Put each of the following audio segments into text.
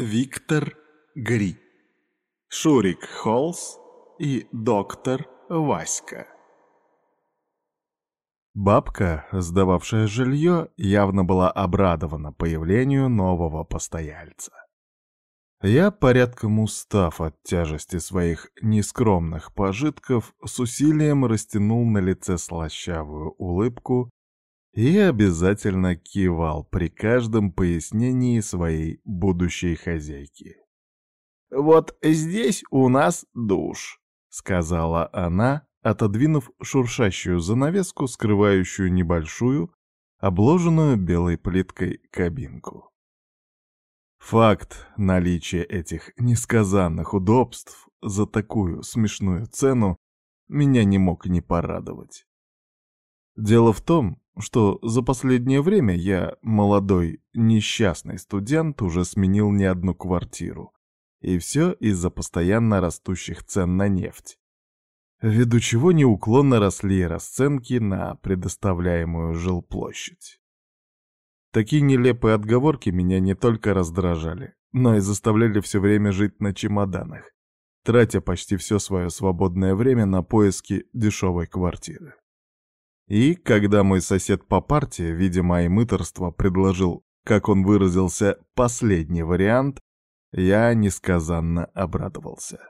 Виктор Гри, Шурик Холс и доктор Васька. Бабка, сдававшая жилье, явно была обрадована появлению нового постояльца. Я, порядком устав от тяжести своих нескромных пожитков, с усилием растянул на лице слащавую улыбку и обязательно кивал при каждом пояснении своей будущей хозяйки. «Вот здесь у нас душ», — сказала она, отодвинув шуршащую занавеску, скрывающую небольшую, обложенную белой плиткой кабинку. Факт наличия этих несказанных удобств за такую смешную цену меня не мог не порадовать. Дело в том, что за последнее время я, молодой, несчастный студент, уже сменил не одну квартиру. И все из-за постоянно растущих цен на нефть. Ввиду чего неуклонно росли расценки на предоставляемую жилплощадь. Такие нелепые отговорки меня не только раздражали, но и заставляли все время жить на чемоданах, тратя почти все свое свободное время на поиски дешевой квартиры. И когда мой сосед по партии, видя мои мыторства, предложил, как он выразился, последний вариант, я несказанно обрадовался.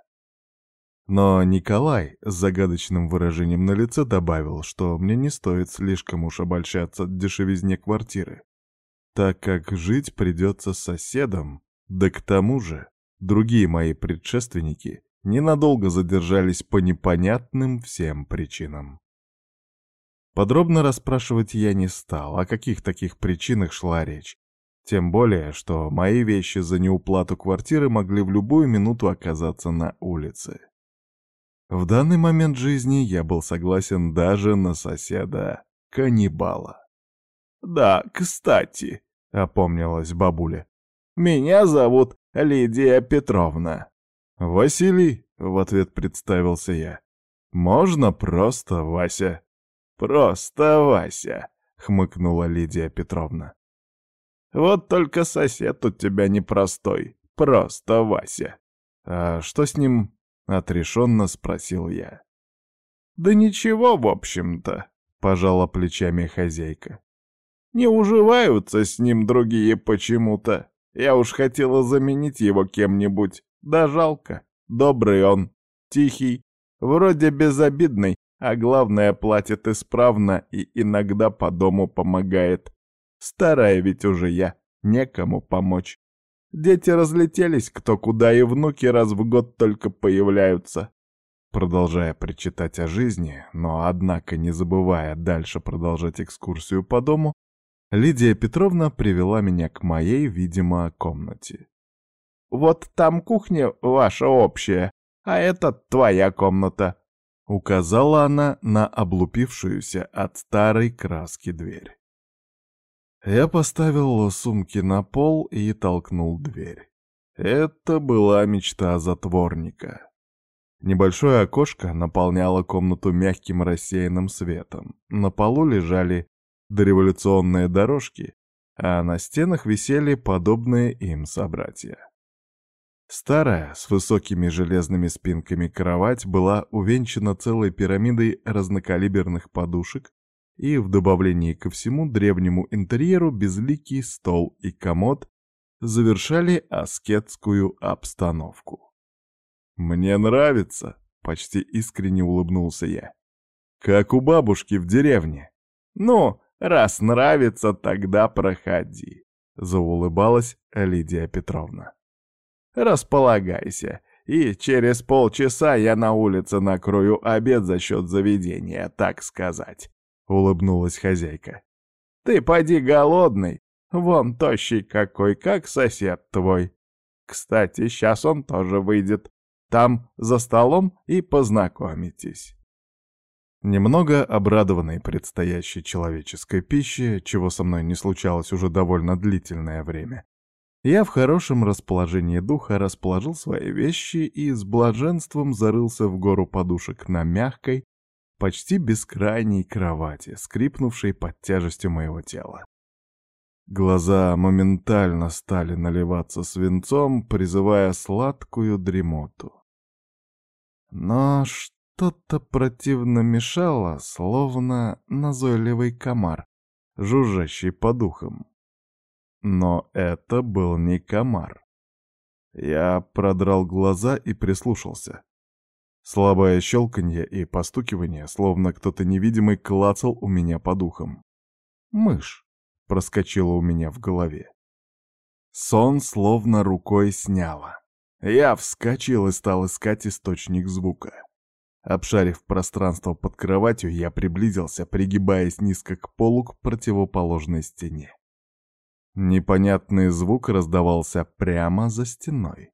Но Николай с загадочным выражением на лице добавил, что мне не стоит слишком уж обольщаться дешевизне квартиры, так как жить придется с соседом, да к тому же другие мои предшественники ненадолго задержались по непонятным всем причинам. Подробно расспрашивать я не стал, о каких таких причинах шла речь. Тем более, что мои вещи за неуплату квартиры могли в любую минуту оказаться на улице. В данный момент жизни я был согласен даже на соседа-каннибала. «Да, кстати», — опомнилась бабуля, — «меня зовут Лидия Петровна». «Василий», — в ответ представился я, — «можно просто Вася». «Просто Вася», — хмыкнула Лидия Петровна. «Вот только сосед у тебя непростой, просто Вася». «А что с ним?» — отрешенно спросил я. «Да ничего, в общем-то», — пожала плечами хозяйка. «Не уживаются с ним другие почему-то. Я уж хотела заменить его кем-нибудь, да жалко. Добрый он, тихий, вроде безобидный, а главное, платит исправно и иногда по дому помогает. Старая ведь уже я, некому помочь. Дети разлетелись кто куда, и внуки раз в год только появляются. Продолжая причитать о жизни, но, однако, не забывая дальше продолжать экскурсию по дому, Лидия Петровна привела меня к моей, видимо, комнате. «Вот там кухня ваша общая, а это твоя комната. Указала она на облупившуюся от старой краски дверь. Я поставил сумки на пол и толкнул дверь. Это была мечта затворника. Небольшое окошко наполняло комнату мягким рассеянным светом. На полу лежали дореволюционные дорожки, а на стенах висели подобные им собратья. Старая, с высокими железными спинками кровать была увенчана целой пирамидой разнокалиберных подушек и, в добавлении ко всему древнему интерьеру, безликий стол и комод завершали аскетскую обстановку. «Мне нравится», — почти искренне улыбнулся я. «Как у бабушки в деревне». «Ну, раз нравится, тогда проходи», — заулыбалась Лидия Петровна. Располагайся, и через полчаса я на улице накрою обед за счет заведения, так сказать», — улыбнулась хозяйка. «Ты поди голодный, вон тощий какой, как сосед твой. Кстати, сейчас он тоже выйдет. Там за столом и познакомитесь». Немного обрадованный предстоящей человеческой пище, чего со мной не случалось уже довольно длительное время, я в хорошем расположении духа расположил свои вещи и с блаженством зарылся в гору подушек на мягкой, почти бескрайней кровати, скрипнувшей под тяжестью моего тела. Глаза моментально стали наливаться свинцом, призывая сладкую дремоту. Но что-то противно мешало, словно назойливый комар, жужжащий по духам. Но это был не комар. Я продрал глаза и прислушался. Слабое щелканье и постукивание, словно кто-то невидимый клацал у меня по духам. Мышь проскочила у меня в голове. Сон словно рукой сняло. Я вскочил и стал искать источник звука. Обшарив пространство под кроватью, я приблизился, пригибаясь низко к полу к противоположной стене. Непонятный звук раздавался прямо за стеной.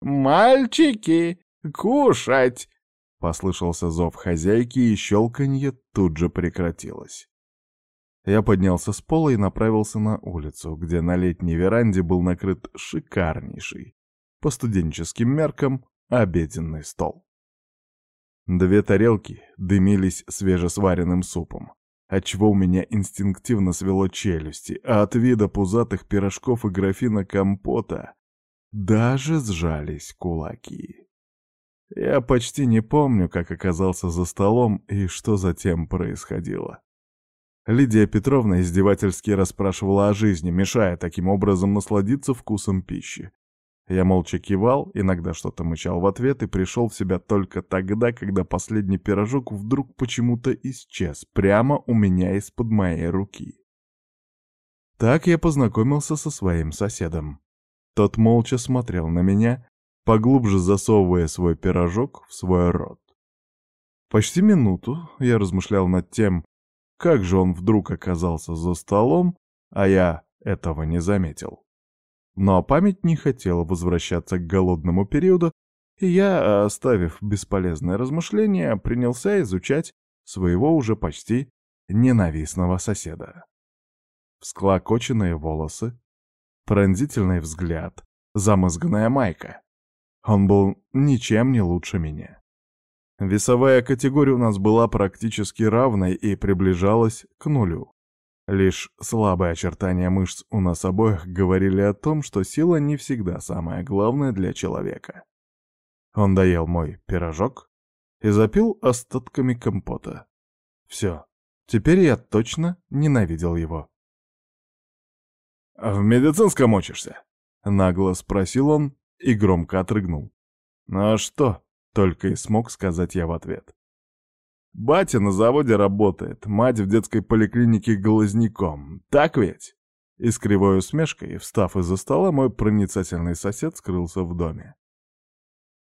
«Мальчики, кушать!» — послышался зов хозяйки, и щелканье тут же прекратилось. Я поднялся с пола и направился на улицу, где на летней веранде был накрыт шикарнейший, по студенческим меркам, обеденный стол. Две тарелки дымились свежесваренным супом, отчего у меня инстинктивно свело челюсти, а от вида пузатых пирожков и графина компота даже сжались кулаки. Я почти не помню, как оказался за столом и что затем происходило. Лидия Петровна издевательски расспрашивала о жизни, мешая таким образом насладиться вкусом пищи. Я молча кивал, иногда что-то мычал в ответ и пришел в себя только тогда, когда последний пирожок вдруг почему-то исчез прямо у меня из-под моей руки. Так я познакомился со своим соседом. Тот молча смотрел на меня, поглубже засовывая свой пирожок в свой рот. Почти минуту я размышлял над тем, как же он вдруг оказался за столом, а я этого не заметил. Но память не хотела возвращаться к голодному периоду, и я, оставив бесполезное размышление, принялся изучать своего уже почти ненавистного соседа. Всклокоченные волосы, пронзительный взгляд, замызганная майка. Он был ничем не лучше меня. Весовая категория у нас была практически равной и приближалась к нулю. Лишь слабые очертания мышц у нас обоих говорили о том, что сила не всегда самое главное для человека. Он доел мой пирожок и запил остатками компота. Все, теперь я точно ненавидел его. «В медицинском учишься?» — нагло спросил он и громко отрыгнул. «Ну а что?» Только и смог сказать я в ответ. «Батя на заводе работает, мать в детской поликлинике глазняком. Так ведь?» И с кривой усмешкой, встав из-за стола, мой проницательный сосед скрылся в доме.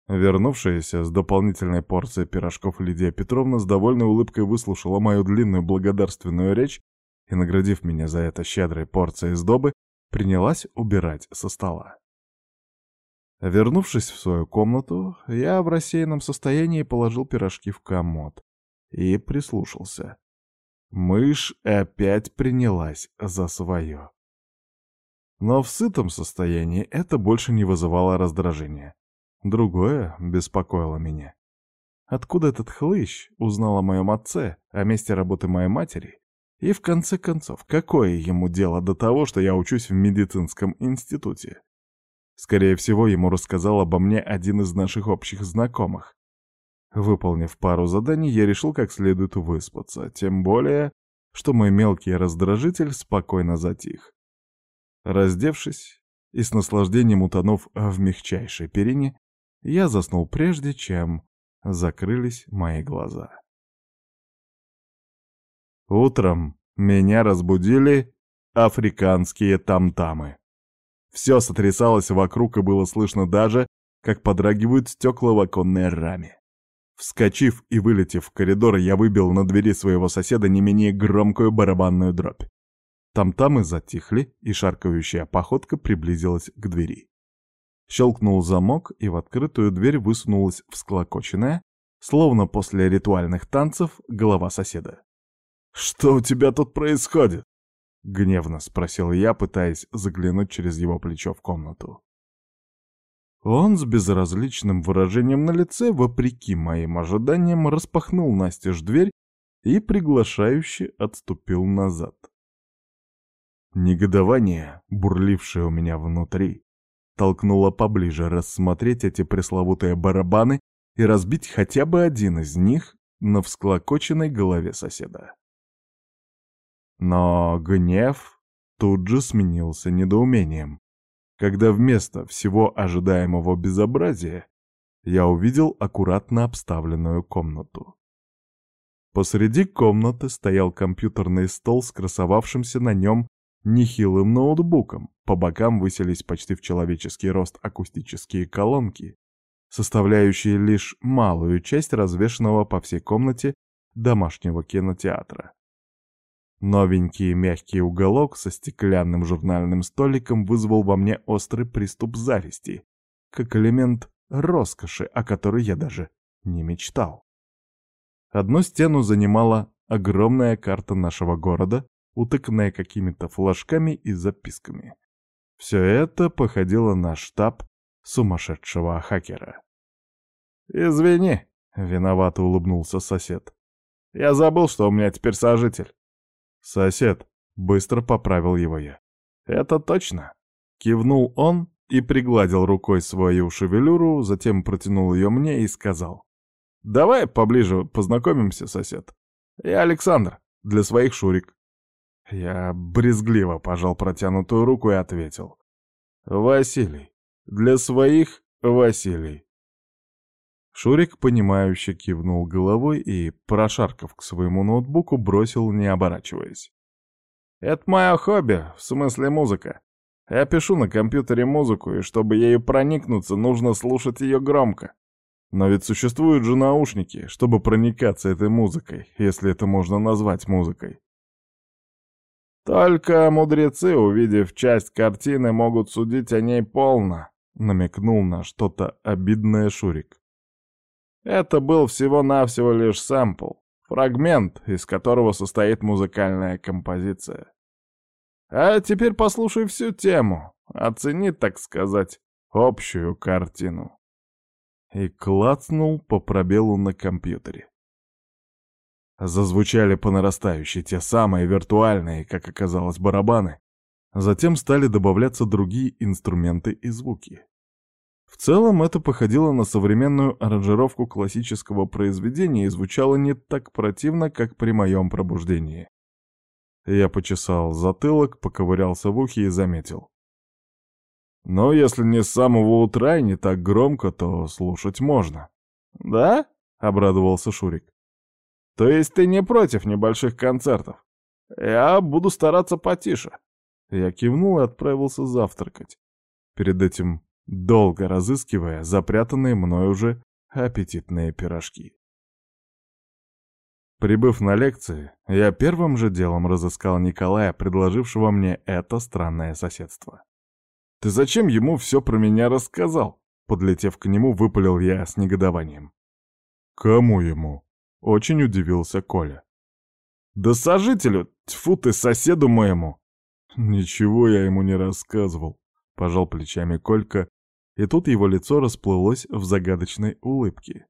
Вернувшаяся с дополнительной порцией пирожков Лидия Петровна с довольной улыбкой выслушала мою длинную благодарственную речь и, наградив меня за это щедрой порцией сдобы, принялась убирать со стола. Вернувшись в свою комнату, я в рассеянном состоянии положил пирожки в комод и прислушался. Мышь опять принялась за свое. Но в сытом состоянии это больше не вызывало раздражения. Другое беспокоило меня. Откуда этот хлыщ узнал о моем отце, о месте работы моей матери? И в конце концов, какое ему дело до того, что я учусь в медицинском институте? Скорее всего, ему рассказал обо мне один из наших общих знакомых. Выполнив пару заданий, я решил как следует выспаться, тем более, что мой мелкий раздражитель спокойно затих. Раздевшись и с наслаждением утонув в мягчайшей перине, я заснул прежде, чем закрылись мои глаза. Утром меня разбудили африканские тамтамы. Все сотрясалось вокруг, и было слышно даже, как подрагивают стекла в оконной раме. Вскочив и вылетев в коридор, я выбил на двери своего соседа не менее громкую барабанную дробь. Там-тамы затихли, и шаркающая походка приблизилась к двери. Щелкнул замок, и в открытую дверь высунулась всклокоченная, словно после ритуальных танцев, голова соседа. «Что у тебя тут происходит?» — гневно спросил я, пытаясь заглянуть через его плечо в комнату. Он с безразличным выражением на лице, вопреки моим ожиданиям, распахнул настежь дверь и приглашающе отступил назад. Негодование, бурлившее у меня внутри, толкнуло поближе рассмотреть эти пресловутые барабаны и разбить хотя бы один из них на всклокоченной голове соседа. Но гнев тут же сменился недоумением, когда вместо всего ожидаемого безобразия я увидел аккуратно обставленную комнату. Посреди комнаты стоял компьютерный стол с красовавшимся на нем нехилым ноутбуком. По бокам высились почти в человеческий рост акустические колонки, составляющие лишь малую часть развешенного по всей комнате домашнего кинотеатра. Новенький мягкий уголок со стеклянным журнальным столиком вызвал во мне острый приступ зависти, как элемент роскоши, о которой я даже не мечтал. Одну стену занимала огромная карта нашего города, утыканная какими-то флажками и записками. Все это походило на штаб сумасшедшего хакера. «Извини», — виновато улыбнулся сосед. «Я забыл, что у меня теперь сожитель». «Сосед», — быстро поправил его я. «Это точно», — кивнул он и пригладил рукой свою шевелюру, затем протянул ее мне и сказал. «Давай поближе познакомимся, сосед. Я Александр, для своих шурик». Я брезгливо пожал протянутую руку и ответил. «Василий. Для своих Василий». Шурик, понимающе кивнул головой и, прошаркав к своему ноутбуку, бросил, не оборачиваясь. «Это мое хобби, в смысле музыка. Я пишу на компьютере музыку, и чтобы ею проникнуться, нужно слушать ее громко. Но ведь существуют же наушники, чтобы проникаться этой музыкой, если это можно назвать музыкой. Только мудрецы, увидев часть картины, могут судить о ней полно, намекнул на что-то обидное Шурик. Это был всего-навсего лишь сэмпл, фрагмент, из которого состоит музыкальная композиция. А теперь послушай всю тему, оцени, так сказать, общую картину. И клацнул по пробелу на компьютере. Зазвучали по нарастающей те самые виртуальные, как оказалось, барабаны. Затем стали добавляться другие инструменты и звуки. В целом это походило на современную аранжировку классического произведения и звучало не так противно, как при моем пробуждении. Я почесал затылок, поковырялся в ухе и заметил. Но если не с самого утра и не так громко, то слушать можно. «Да?» — обрадовался Шурик. «То есть ты не против небольших концертов? Я буду стараться потише». Я кивнул и отправился завтракать. Перед этим долго разыскивая запрятанные мной уже аппетитные пирожки. Прибыв на лекции, я первым же делом разыскал Николая, предложившего мне это странное соседство. «Ты зачем ему все про меня рассказал?» Подлетев к нему, выпалил я с негодованием. «Кому ему?» — очень удивился Коля. «Да сожителю, тьфу ты, соседу моему!» «Ничего я ему не рассказывал», — пожал плечами Колька и тут его лицо расплылось в загадочной улыбке.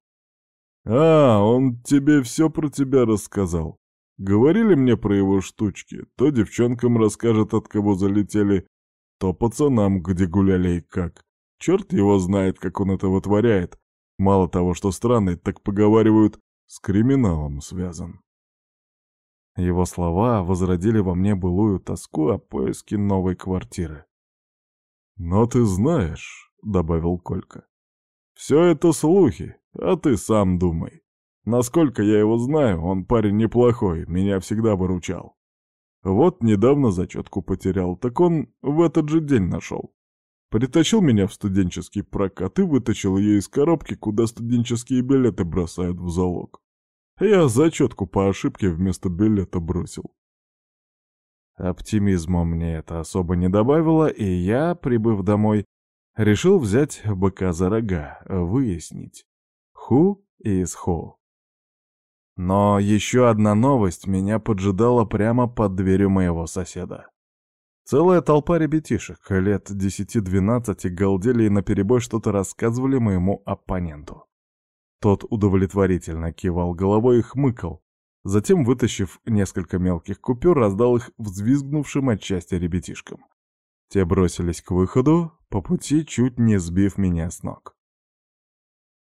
«А, он тебе все про тебя рассказал. Говорили мне про его штучки, то девчонкам расскажет, от кого залетели, то пацанам, где гуляли и как. Черт его знает, как он это вытворяет. Мало того, что странный, так поговаривают, с криминалом связан». Его слова возродили во мне былую тоску о поиске новой квартиры. «Но ты знаешь, добавил Колька. «Все это слухи, а ты сам думай. Насколько я его знаю, он парень неплохой, меня всегда выручал. Вот недавно зачетку потерял, так он в этот же день нашел. Притащил меня в студенческий прокат и вытащил ее из коробки, куда студенческие билеты бросают в залог. Я зачетку по ошибке вместо билета бросил. Оптимизма мне это особо не добавило, и я, прибыв домой, Решил взять быка за рога, выяснить, ху из ху. Но еще одна новость меня поджидала прямо под дверью моего соседа. Целая толпа ребятишек, лет 10-12, галдели и наперебой что-то рассказывали моему оппоненту. Тот удовлетворительно кивал головой и хмыкал, Затем, вытащив несколько мелких купюр, раздал их взвизгнувшим от счастья ребятишкам. Те бросились к выходу, по пути чуть не сбив меня с ног.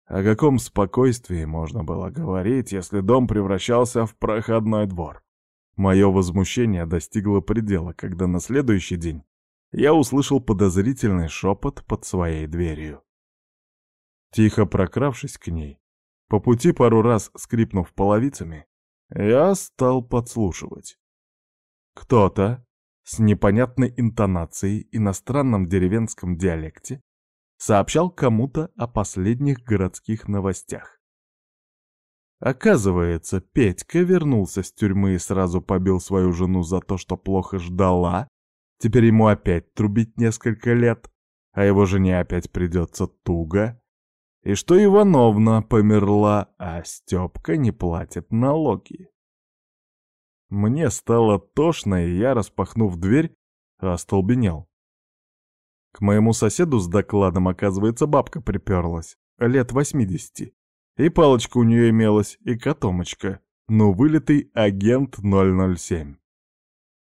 О каком спокойствии можно было говорить, если дом превращался в проходной двор? Мое возмущение достигло предела, когда на следующий день я услышал подозрительный шепот под своей дверью. Тихо прокравшись к ней, по пути пару раз скрипнув половицами, я стал подслушивать. Кто-то с непонятной интонацией иностранном деревенском диалекте сообщал кому-то о последних городских новостях. Оказывается, Петька вернулся с тюрьмы и сразу побил свою жену за то, что плохо ждала. Теперь ему опять трубить несколько лет, а его жене опять придется туго. И что Ивановна померла, а Степка не платит налоги. Мне стало тошно, и я, распахнув дверь, остолбенел. К моему соседу с докладом, оказывается, бабка приперлась, лет восьмидесяти. И палочка у нее имелась, и котомочка. Ну, вылитый агент 007.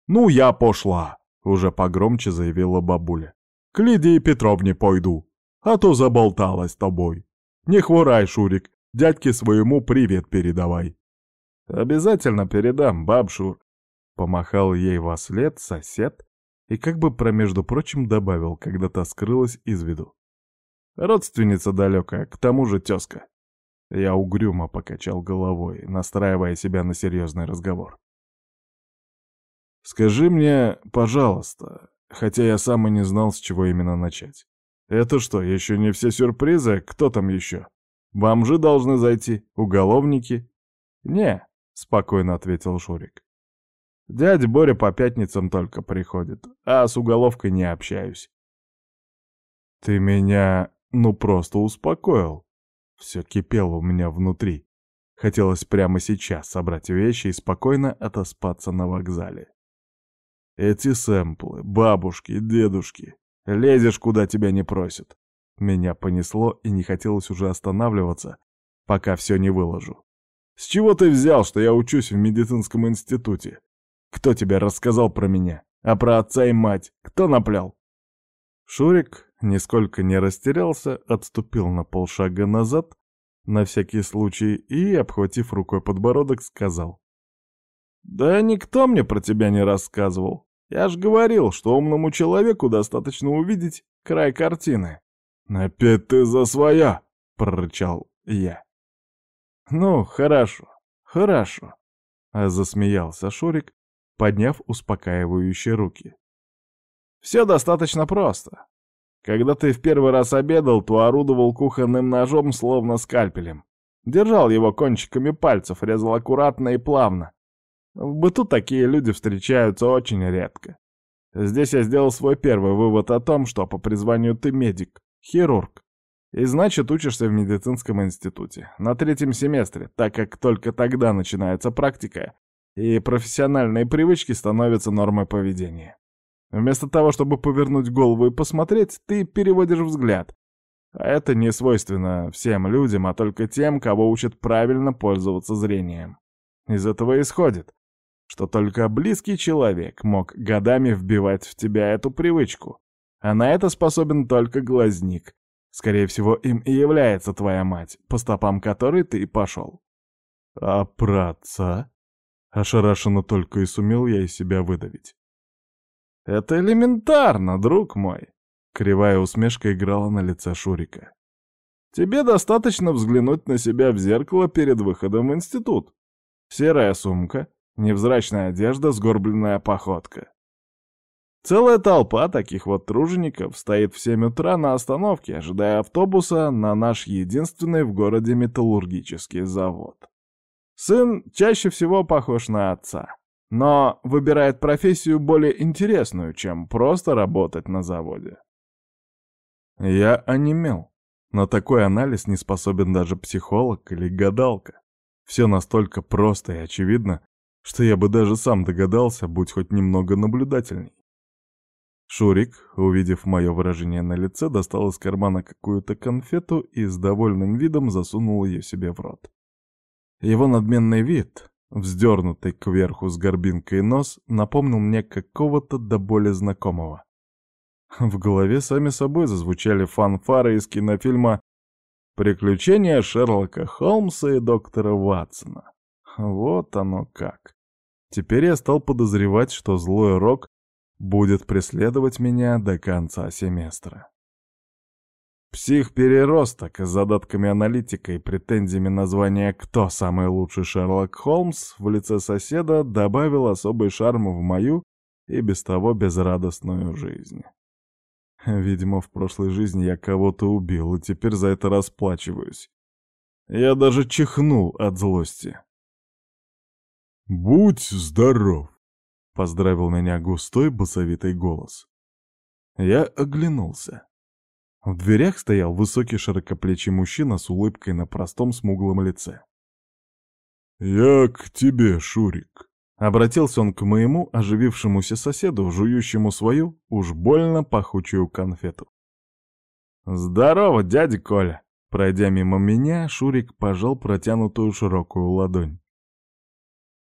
«Ну, я пошла!» — уже погромче заявила бабуля. «К Лидии Петровне пойду, а то заболталась тобой. Не хворай, Шурик, дядьке своему привет передавай». «Обязательно передам, баб Шур», — помахал ей во след сосед и как бы промежду прочим добавил, когда та скрылась из виду. «Родственница далекая, к тому же тезка». Я угрюмо покачал головой, настраивая себя на серьезный разговор. «Скажи мне, пожалуйста, хотя я сам и не знал, с чего именно начать. Это что, еще не все сюрпризы? Кто там еще? Бомжи должны зайти? Уголовники?» «Не», — спокойно ответил Шурик. «Дядя Боря по пятницам только приходит, а с уголовкой не общаюсь». «Ты меня, ну, просто успокоил», все кипело у меня внутри. Хотелось прямо сейчас собрать вещи и спокойно отоспаться на вокзале. Эти сэмплы, бабушки, дедушки. Лезешь, куда тебя не просят. Меня понесло и не хотелось уже останавливаться, пока все не выложу. С чего ты взял, что я учусь в медицинском институте? Кто тебе рассказал про меня? А про отца и мать? Кто наплял? Шурик, нисколько не растерялся, отступил на полшага назад, на всякий случай, и, обхватив рукой подбородок, сказал. «Да никто мне про тебя не рассказывал. Я ж говорил, что умному человеку достаточно увидеть край картины». «Опять ты за своя!» — прорычал я. «Ну, хорошо, хорошо», — засмеялся Шурик, подняв успокаивающие руки. «Все достаточно просто. Когда ты в первый раз обедал, то орудовал кухонным ножом, словно скальпелем. Держал его кончиками пальцев, резал аккуратно и плавно. В быту такие люди встречаются очень редко. Здесь я сделал свой первый вывод о том, что по призванию ты медик, хирург. И значит, учишься в медицинском институте. На третьем семестре, так как только тогда начинается практика, и профессиональные привычки становятся нормой поведения. Вместо того, чтобы повернуть голову и посмотреть, ты переводишь взгляд. А это не свойственно всем людям, а только тем, кого учат правильно пользоваться зрением. Из этого исходит, что только близкий человек мог годами вбивать в тебя эту привычку. А на это способен только глазник. Скорее всего, им и является твоя мать, по стопам которой ты и пошел. А про отца? Ошарашенно только и сумел я из себя выдавить. «Это элементарно, друг мой!» Кривая усмешка играла на лице Шурика. «Тебе достаточно взглянуть на себя в зеркало перед выходом в институт. Серая сумка, невзрачная одежда, сгорбленная походка. Целая толпа таких вот тружеников стоит в 7 утра на остановке, ожидая автобуса на наш единственный в городе металлургический завод. Сын чаще всего похож на отца но выбирает профессию более интересную, чем просто работать на заводе. Я онемел. На такой анализ не способен даже психолог или гадалка. Все настолько просто и очевидно, что я бы даже сам догадался, будь хоть немного наблюдательней. Шурик, увидев мое выражение на лице, достал из кармана какую-то конфету и с довольным видом засунул ее себе в рот. Его надменный вид, Вздернутый кверху с горбинкой нос напомнил мне какого-то до боли знакомого. В голове сами собой зазвучали фанфары из кинофильма «Приключения Шерлока Холмса и доктора Ватсона». Вот оно как. Теперь я стал подозревать, что злой рок будет преследовать меня до конца семестра. Псих-переросток с задатками аналитика и претензиями на звание «Кто самый лучший Шерлок Холмс» в лице соседа добавил особый шарм в мою и без того безрадостную жизнь. Видимо, в прошлой жизни я кого-то убил, и теперь за это расплачиваюсь. Я даже чихнул от злости. «Будь здоров!» — поздравил меня густой басовитый голос. Я оглянулся. В дверях стоял высокий широкоплечий мужчина с улыбкой на простом смуглом лице. «Я к тебе, Шурик», — обратился он к моему оживившемуся соседу, жующему свою, уж больно пахучую конфету. «Здорово, дядя Коля!» Пройдя мимо меня, Шурик пожал протянутую широкую ладонь.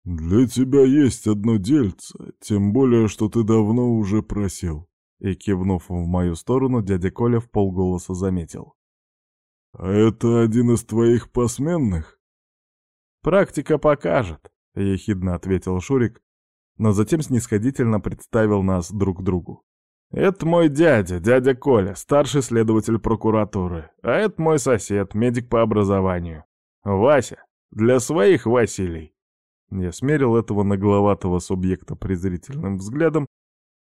«Для тебя есть одно дельце, тем более, что ты давно уже просил. И, кивнув в мою сторону, дядя Коля в полголоса заметил. «А это один из твоих посменных?» «Практика покажет», — ехидно ответил Шурик, но затем снисходительно представил нас друг другу. «Это мой дядя, дядя Коля, старший следователь прокуратуры, а это мой сосед, медик по образованию. Вася, для своих Василий». Я смерил этого нагловатого субъекта презрительным взглядом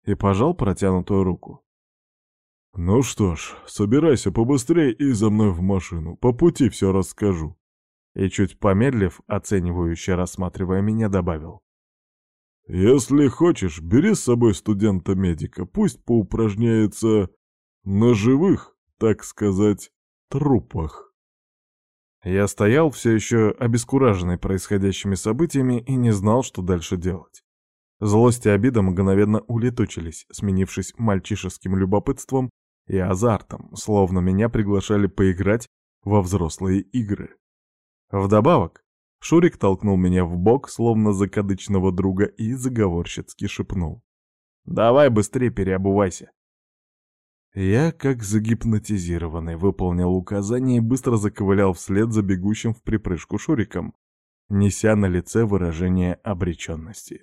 и пожал протянутую руку. «Ну что ж, собирайся побыстрее и за мной в машину, по пути все расскажу». И чуть помедлив, оценивающе рассматривая меня, добавил. «Если хочешь, бери с собой студента-медика, пусть поупражняется на живых, так сказать, трупах». Я стоял все еще обескураженный происходящими событиями и не знал, что дальше делать. Злость и обида мгновенно улетучились, сменившись мальчишеским любопытством и азартом, словно меня приглашали поиграть во взрослые игры. Вдобавок, Шурик толкнул меня в бок, словно закадычного друга, и заговорщицки шепнул. «Давай быстрее переобувайся». Я, как загипнотизированный, выполнил указание и быстро заковылял вслед за бегущим в припрыжку Шуриком, неся на лице выражение обреченности.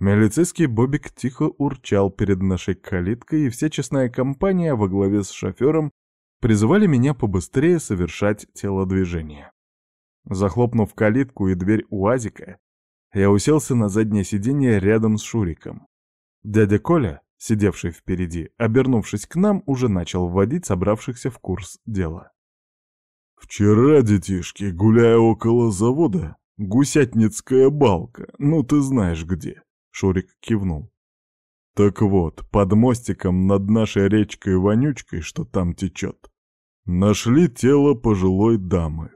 Милицейский Бобик тихо урчал перед нашей калиткой, и вся честная компания во главе с шофером призывали меня побыстрее совершать телодвижение. Захлопнув калитку и дверь УАЗика, я уселся на заднее сиденье рядом с Шуриком. Дядя Коля, сидевший впереди, обернувшись к нам, уже начал вводить собравшихся в курс дела. «Вчера, детишки, гуляя около завода, гусятницкая балка, ну ты знаешь где, Шурик кивнул. Так вот, под мостиком над нашей речкой-вонючкой, что там течет, нашли тело пожилой дамы.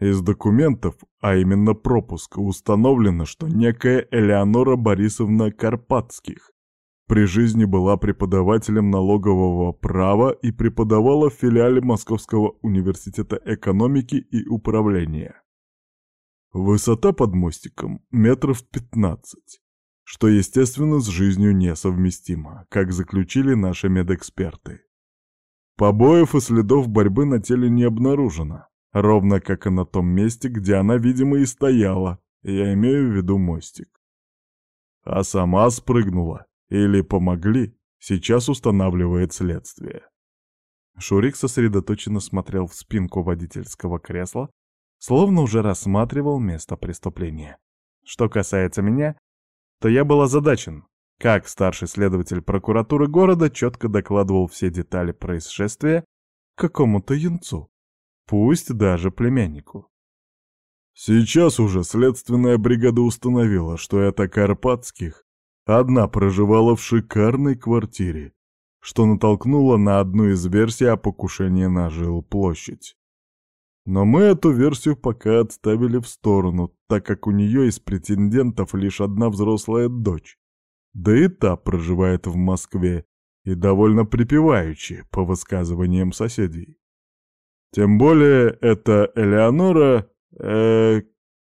Из документов, а именно пропуска, установлено, что некая Элеонора Борисовна Карпатских при жизни была преподавателем налогового права и преподавала в филиале Московского университета экономики и управления. Высота под мостиком метров пятнадцать что, естественно, с жизнью несовместимо, как заключили наши медэксперты. Побоев и следов борьбы на теле не обнаружено, ровно как и на том месте, где она, видимо, и стояла, я имею в виду мостик. А сама спрыгнула, или помогли, сейчас устанавливает следствие. Шурик сосредоточенно смотрел в спинку водительского кресла, словно уже рассматривал место преступления. Что касается меня, то я был озадачен, как старший следователь прокуратуры города четко докладывал все детали происшествия какому-то юнцу, пусть даже племяннику. Сейчас уже следственная бригада установила, что это Карпатских одна проживала в шикарной квартире, что натолкнуло на одну из версий о покушении на жилплощадь. Но мы эту версию пока отставили в сторону, так как у нее из претендентов лишь одна взрослая дочь. Да и та проживает в Москве, и довольно припеваючи, по высказываниям соседей. Тем более, эта Элеонора... Э,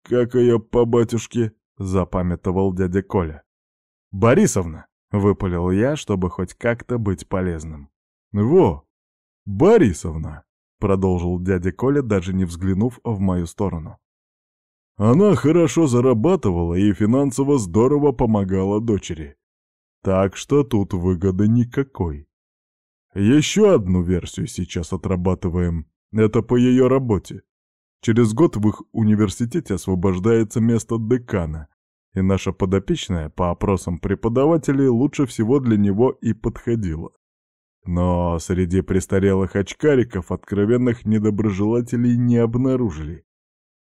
как ее по батюшке?» — запамятовал дядя Коля. «Борисовна!» — выпалил я, чтобы хоть как-то быть полезным. «Во! Борисовна!» — продолжил дядя Коля, даже не взглянув в мою сторону. Она хорошо зарабатывала и финансово здорово помогала дочери. Так что тут выгоды никакой. Еще одну версию сейчас отрабатываем. Это по ее работе. Через год в их университете освобождается место декана, и наша подопечная по опросам преподавателей лучше всего для него и подходила. Но среди престарелых очкариков откровенных недоброжелателей не обнаружили.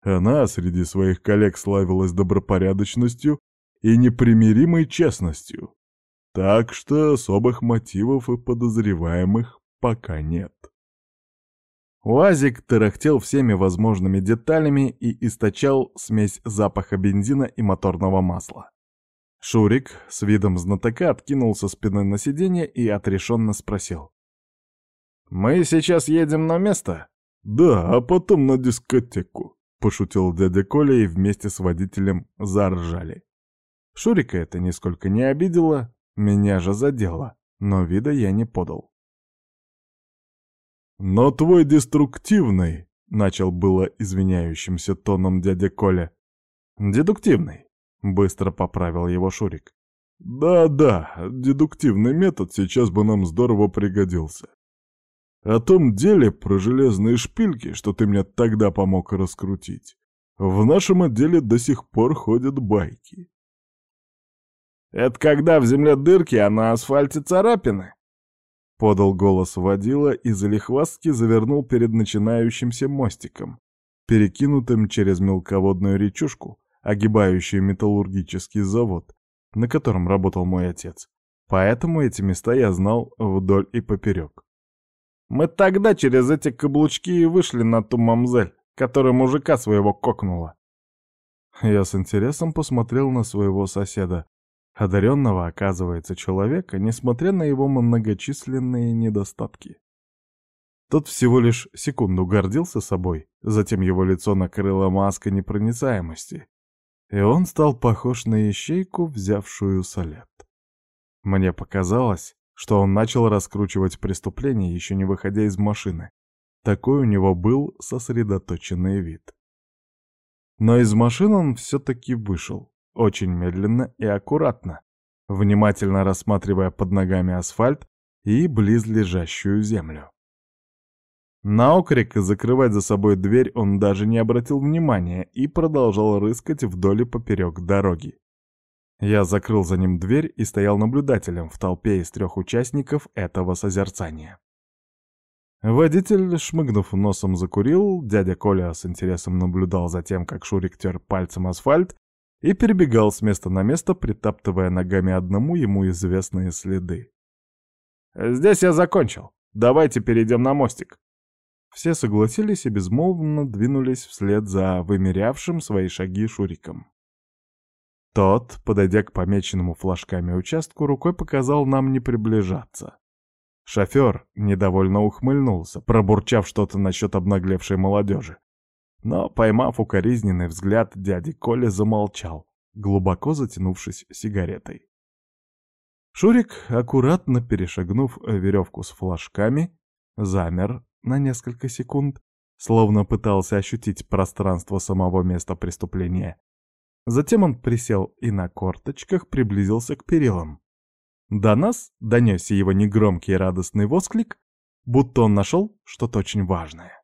Она среди своих коллег славилась добропорядочностью и непримиримой честностью. Так что особых мотивов и подозреваемых пока нет. УАЗик тарахтел всеми возможными деталями и источал смесь запаха бензина и моторного масла. Шурик с видом знатока откинулся спиной на сиденье и отрешенно спросил. «Мы сейчас едем на место?» «Да, а потом на дискотеку», пошутил дядя Коля и вместе с водителем заржали. Шурика это нисколько не обидело, меня же задело, но вида я не подал. «Но твой деструктивный», — начал было извиняющимся тоном дядя Коля. «Дедуктивный», — быстро поправил его Шурик. «Да-да, дедуктивный метод сейчас бы нам здорово пригодился. О том деле про железные шпильки, что ты мне тогда помог раскрутить, в нашем отделе до сих пор ходят байки. «Это когда в земле дырки, а на асфальте царапины?» Подал голос водила и залихвастки завернул перед начинающимся мостиком, перекинутым через мелководную речушку, огибающую металлургический завод, на котором работал мой отец. Поэтому эти места я знал вдоль и поперек. Мы тогда через эти каблучки и вышли на ту мамзель, которая мужика своего кокнула. Я с интересом посмотрел на своего соседа. Одаренного, оказывается, человека, несмотря на его многочисленные недостатки. Тот всего лишь секунду гордился собой, затем его лицо накрыла маска непроницаемости, и он стал похож на ищейку, взявшую солет. Мне показалось, что он начал раскручивать преступление, еще не выходя из машины. Такой у него был сосредоточенный вид. Но из машины он все-таки вышел, очень медленно и аккуратно, внимательно рассматривая под ногами асфальт и близлежащую землю. На окрик закрывать за собой дверь он даже не обратил внимания и продолжал рыскать вдоль и поперек дороги. Я закрыл за ним дверь и стоял наблюдателем в толпе из трех участников этого созерцания. Водитель, шмыгнув носом, закурил, дядя Коля с интересом наблюдал за тем, как Шурик тер пальцем асфальт и перебегал с места на место, притаптывая ногами одному ему известные следы. «Здесь я закончил. Давайте перейдем на мостик». Все согласились и безмолвно двинулись вслед за вымерявшим свои шаги Шуриком. Тот, подойдя к помеченному флажками участку, рукой показал нам не приближаться. Шофер недовольно ухмыльнулся, пробурчав что-то насчет обнаглевшей молодежи. Но, поймав укоризненный взгляд, дяди Коля замолчал, глубоко затянувшись сигаретой. Шурик, аккуратно перешагнув веревку с флажками, замер на несколько секунд, словно пытался ощутить пространство самого места преступления, Затем он присел и на корточках приблизился к перилам. До нас донесся его негромкий радостный восклик, будто он нашел что-то очень важное.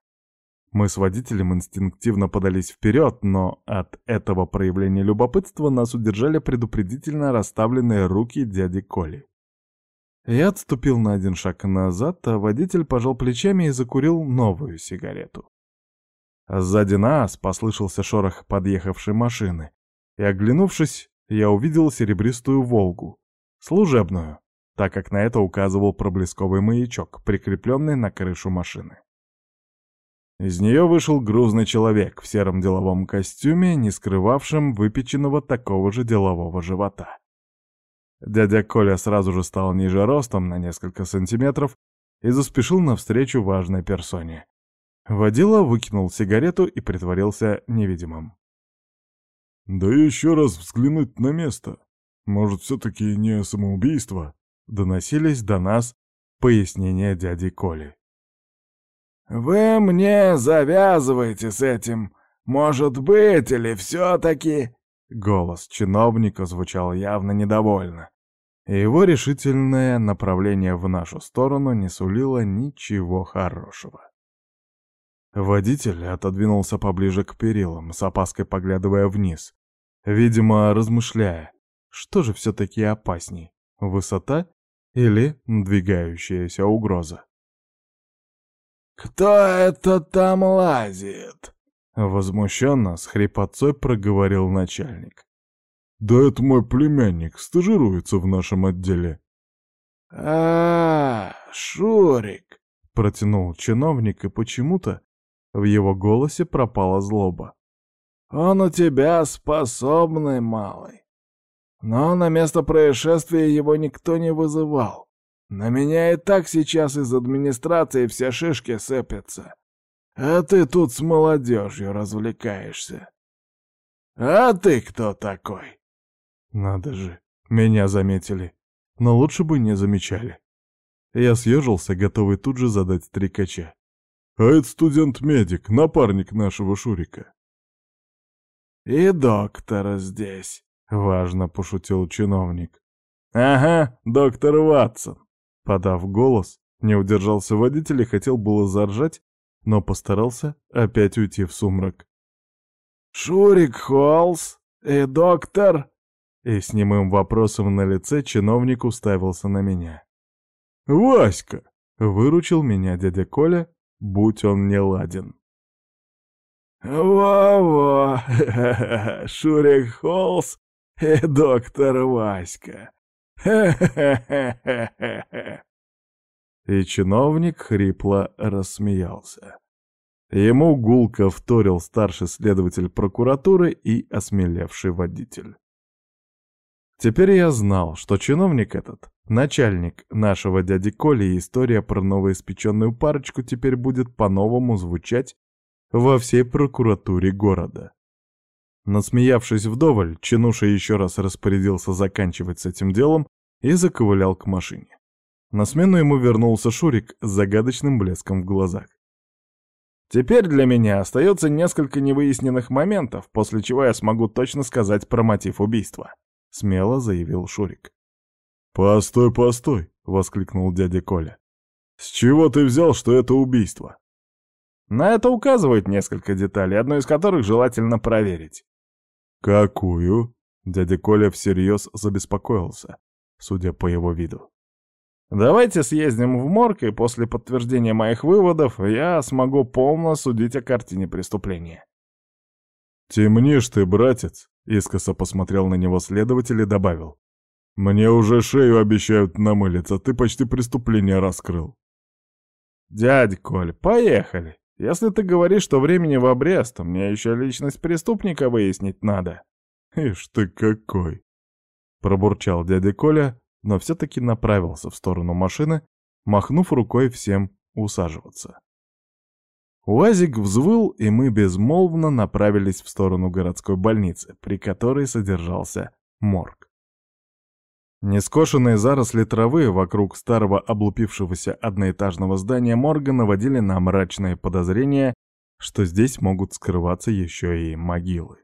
Мы с водителем инстинктивно подались вперед, но от этого проявления любопытства нас удержали предупредительно расставленные руки дяди Коли. Я отступил на один шаг назад, а водитель пожал плечами и закурил новую сигарету. Сзади нас послышался шорох подъехавшей машины, и, оглянувшись, я увидел серебристую «Волгу», служебную, так как на это указывал проблесковый маячок, прикрепленный на крышу машины. Из нее вышел грузный человек в сером деловом костюме, не скрывавшем выпеченного такого же делового живота. Дядя Коля сразу же стал ниже ростом на несколько сантиметров и заспешил навстречу важной персоне. Водила выкинул сигарету и притворился невидимым. Да еще раз взглянуть на место. Может, все-таки не самоубийство?» Доносились до нас пояснения дяди Коли. «Вы мне завязываете с этим. Может быть, или все-таки...» Голос чиновника звучал явно недовольно. И его решительное направление в нашу сторону не сулило ничего хорошего. Водитель отодвинулся поближе к перилам, с опаской поглядывая вниз, видимо, размышляя, что же все-таки опасней, высота или надвигающаяся угроза. «Кто это там лазит?» Возмущенно с хрипотцой проговорил начальник. «Да это мой племянник, стажируется в нашем отделе». «А, -а Шурик!» — протянул чиновник, и почему-то в его голосе пропала злоба. «Он у тебя способный малый. Но на место происшествия его никто не вызывал. На меня и так сейчас из администрации все шишки сыпятся. А ты тут с молодежью развлекаешься. А ты кто такой? Надо же, меня заметили. Но лучше бы не замечали. Я съежился, готовый тут же задать стрекача. А это студент-медик, напарник нашего Шурика. И доктор здесь. Важно пошутил чиновник. «Ага, доктор Ватсон!» Подав голос, не удержался водитель и хотел было заржать, но постарался опять уйти в сумрак. «Шурик Холлс и доктор...» И с немым вопросом на лице чиновник уставился на меня. «Васька!» — выручил меня дядя Коля, будь он не ладен. «Во-во! Шурик Холлс и доктор Васька. И чиновник хрипло рассмеялся. Ему гулко вторил старший следователь прокуратуры и осмелевший водитель. Теперь я знал, что чиновник этот, начальник нашего дяди Коли, и история про новоиспеченную парочку теперь будет по-новому звучать во всей прокуратуре города. Насмеявшись вдоволь, Чинуша еще раз распорядился заканчивать с этим делом и заковылял к машине. На смену ему вернулся Шурик с загадочным блеском в глазах. «Теперь для меня остается несколько невыясненных моментов, после чего я смогу точно сказать про мотив убийства», — смело заявил Шурик. «Постой, постой!» — воскликнул дядя Коля. «С чего ты взял, что это убийство?» На это указывают несколько деталей, одну из которых желательно проверить. «Какую?» — дядя Коля всерьез забеспокоился, судя по его виду. «Давайте съездим в морг, и после подтверждения моих выводов я смогу полно судить о картине преступления». «Темнишь ты, братец!» — искоса посмотрел на него следователь и добавил. «Мне уже шею обещают намылиться, ты почти преступление раскрыл». «Дядь Коль, поехали!» Если ты говоришь, что времени в обрез, мне еще личность преступника выяснить надо. Ишь ты какой! Пробурчал дядя Коля, но все-таки направился в сторону машины, махнув рукой всем усаживаться. УАЗик взвыл, и мы безмолвно направились в сторону городской больницы, при которой содержался морг. Нескошенные заросли травы вокруг старого облупившегося одноэтажного здания морга наводили на мрачные подозрения, что здесь могут скрываться еще и могилы.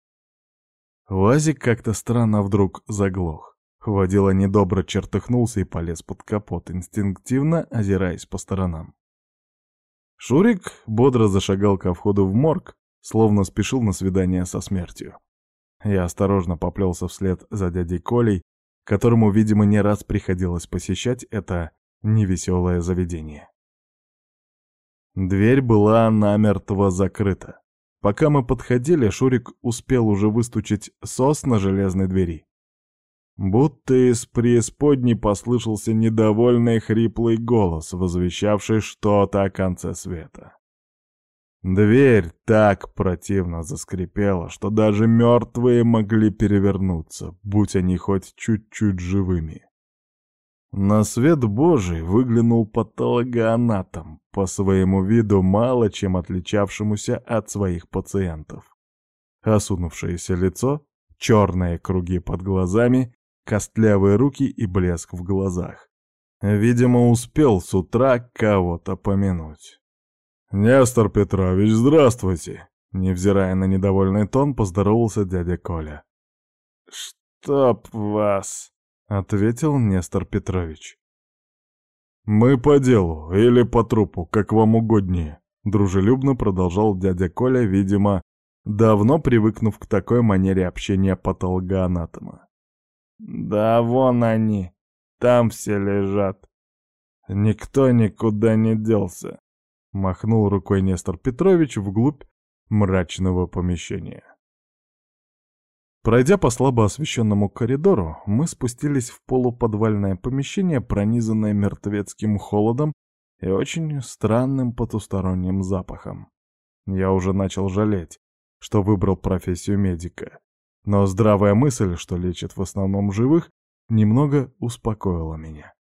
Лазик как-то странно вдруг заглох. Водила недобро чертыхнулся и полез под капот, инстинктивно озираясь по сторонам. Шурик бодро зашагал ко входу в морг, словно спешил на свидание со смертью. Я осторожно поплелся вслед за дядей Колей, которому, видимо, не раз приходилось посещать это невеселое заведение. Дверь была намертво закрыта. Пока мы подходили, Шурик успел уже выстучить сос на железной двери. Будто из преисподней послышался недовольный хриплый голос, возвещавший что-то о конце света. Дверь так противно заскрипела, что даже мертвые могли перевернуться, будь они хоть чуть-чуть живыми. На свет Божий выглянул патологоанатом, по своему виду мало чем отличавшемуся от своих пациентов. Осунувшееся лицо, черные круги под глазами, костлявые руки и блеск в глазах. Видимо, успел с утра кого-то помянуть. «Нестор Петрович, здравствуйте!» Невзирая на недовольный тон, поздоровался дядя Коля. «Чтоб вас!» — ответил Нестор Петрович. «Мы по делу или по трупу, как вам угоднее», — дружелюбно продолжал дядя Коля, видимо, давно привыкнув к такой манере общения патологоанатома. «Да вон они, там все лежат. Никто никуда не делся», — махнул рукой Нестор Петрович вглубь мрачного помещения. Пройдя по слабо освещенному коридору, мы спустились в полуподвальное помещение, пронизанное мертвецким холодом и очень странным потусторонним запахом. Я уже начал жалеть, что выбрал профессию медика. Но здравая мысль, что лечит в основном живых, немного успокоила меня.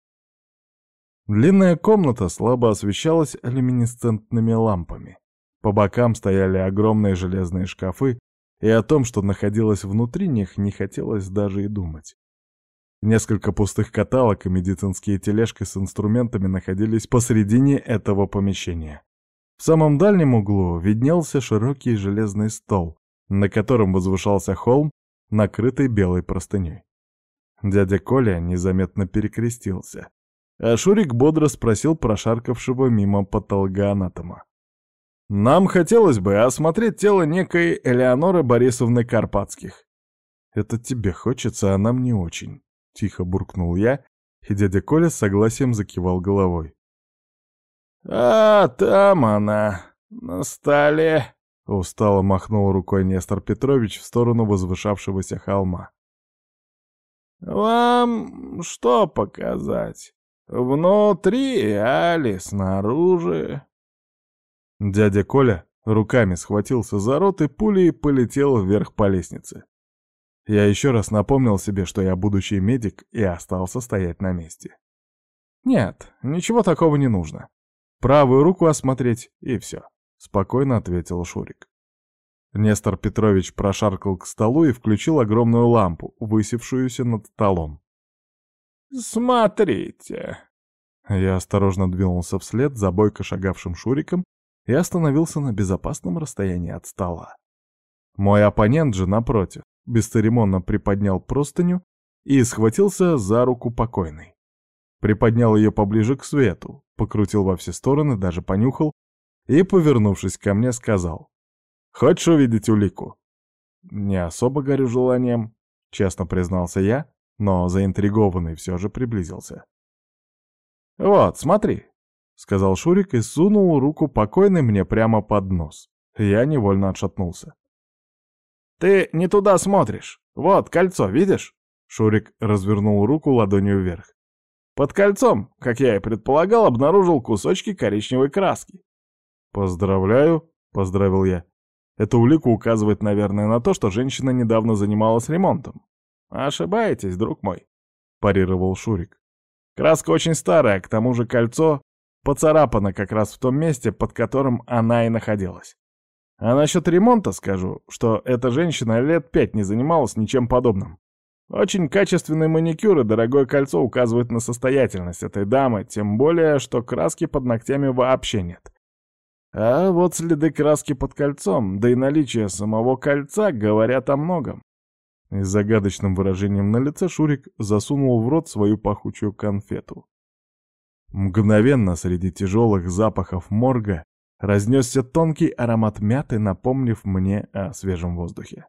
Длинная комната слабо освещалась люминесцентными лампами. По бокам стояли огромные железные шкафы, и о том, что находилось внутри них, не хотелось даже и думать. Несколько пустых каталог и медицинские тележки с инструментами находились посредине этого помещения. В самом дальнем углу виднелся широкий железный стол, на котором возвышался холм, накрытый белой простыней. Дядя Коля незаметно перекрестился, а Шурик бодро спросил прошаркавшего мимо патологоанатома. Нам хотелось бы осмотреть тело некой Элеоноры Борисовны Карпатских. Это тебе хочется, а нам не очень. Тихо буркнул я, и дядя Коля с согласием закивал головой. «А, там она, на столе», — устало махнул рукой Нестор Петрович в сторону возвышавшегося холма. «Вам что показать? Внутри али снаружи?» Дядя Коля руками схватился за рот и пулей полетел вверх по лестнице. Я еще раз напомнил себе, что я будущий медик, и остался стоять на месте. «Нет, ничего такого не нужно. Правую руку осмотреть, и все», — спокойно ответил Шурик. Нестор Петрович прошаркал к столу и включил огромную лампу, высевшуюся над столом. «Смотрите!» Я осторожно двинулся вслед за бойко шагавшим Шуриком и остановился на безопасном расстоянии от стола. Мой оппонент же, напротив, бесцеремонно приподнял простыню и схватился за руку покойной. Приподнял ее поближе к свету, покрутил во все стороны, даже понюхал, и, повернувшись ко мне, сказал, «Хочешь увидеть улику?» «Не особо горю желанием», — честно признался я, но заинтригованный все же приблизился. «Вот, смотри, — сказал Шурик и сунул руку покойной мне прямо под нос. Я невольно отшатнулся. «Ты не туда смотришь. Вот кольцо, видишь?» Шурик развернул руку ладонью вверх. «Под кольцом, как я и предполагал, обнаружил кусочки коричневой краски». «Поздравляю», — поздравил я. «Эта улика указывает, наверное, на то, что женщина недавно занималась ремонтом». «Ошибаетесь, друг мой», — парировал Шурик. «Краска очень старая, к тому же кольцо Поцарапана как раз в том месте, под которым она и находилась. А насчет ремонта скажу, что эта женщина лет пять не занималась ничем подобным. Очень качественный маникюр и дорогое кольцо указывают на состоятельность этой дамы, тем более, что краски под ногтями вообще нет. А вот следы краски под кольцом, да и наличие самого кольца говорят о многом. И с загадочным выражением на лице Шурик засунул в рот свою пахучую конфету. Мгновенно среди тяжелых запахов морга разнесся тонкий аромат мяты, напомнив мне о свежем воздухе.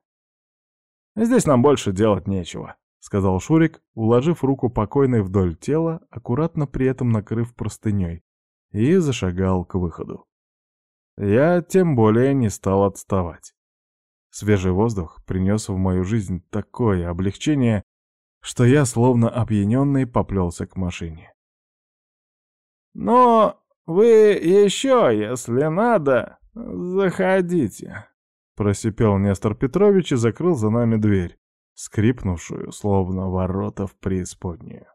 «Здесь нам больше делать нечего», — сказал Шурик, уложив руку покойной вдоль тела, аккуратно при этом накрыв простыней, и зашагал к выходу. Я тем более не стал отставать. Свежий воздух принес в мою жизнь такое облегчение, что я, словно опьяненный, поплелся к машине. «Но вы еще, если надо, заходите», — просипел Нестор Петрович и закрыл за нами дверь, скрипнувшую, словно ворота в преисподнюю.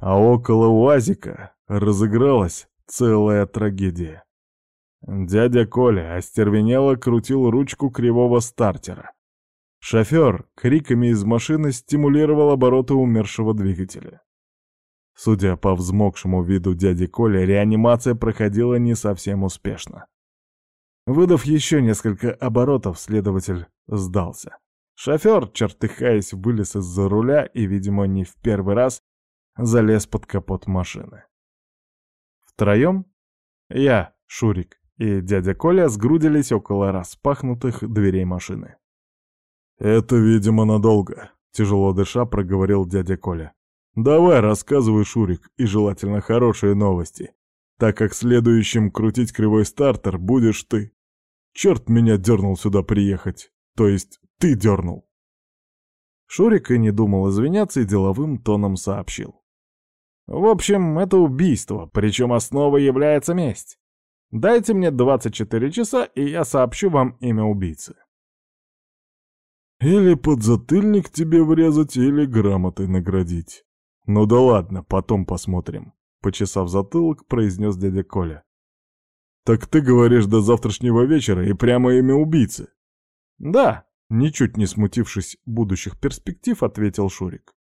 А около УАЗика разыгралась целая трагедия. Дядя Коля остервенело крутил ручку кривого стартера. Шофер криками из машины стимулировал обороты умершего двигателя. Судя по взмокшему виду дяди Коля, реанимация проходила не совсем успешно. Выдав еще несколько оборотов, следователь сдался. Шофер, чертыхаясь, вылез из-за руля и, видимо, не в первый раз, залез под капот машины. Втроем я, Шурик и дядя Коля сгрудились около распахнутых дверей машины. «Это, видимо, надолго», — тяжело дыша проговорил дядя Коля. «Давай, рассказывай, Шурик, и желательно хорошие новости, так как следующим крутить кривой стартер будешь ты. Черт меня дернул сюда приехать, то есть ты дернул». Шурик и не думал извиняться и деловым тоном сообщил. «В общем, это убийство, причем основой является месть. Дайте мне 24 часа, и я сообщу вам имя убийцы». Или подзатыльник тебе врезать, или грамотой наградить. Ну да ладно, потом посмотрим. Почесав затылок, произнес дядя Коля. Так ты говоришь до завтрашнего вечера и прямо имя убийцы? Да, ничуть не смутившись будущих перспектив, ответил Шурик.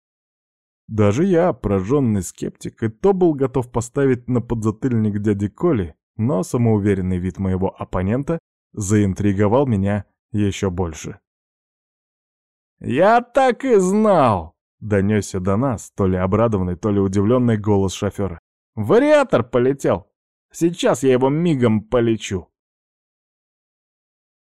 Даже я, прожженный скептик, и то был готов поставить на подзатыльник дяди Коли, но самоуверенный вид моего оппонента заинтриговал меня еще больше. «Я так и знал!» — донесся до нас, то ли обрадованный, то ли удивленный голос шофера. «Вариатор полетел! Сейчас я его мигом полечу!»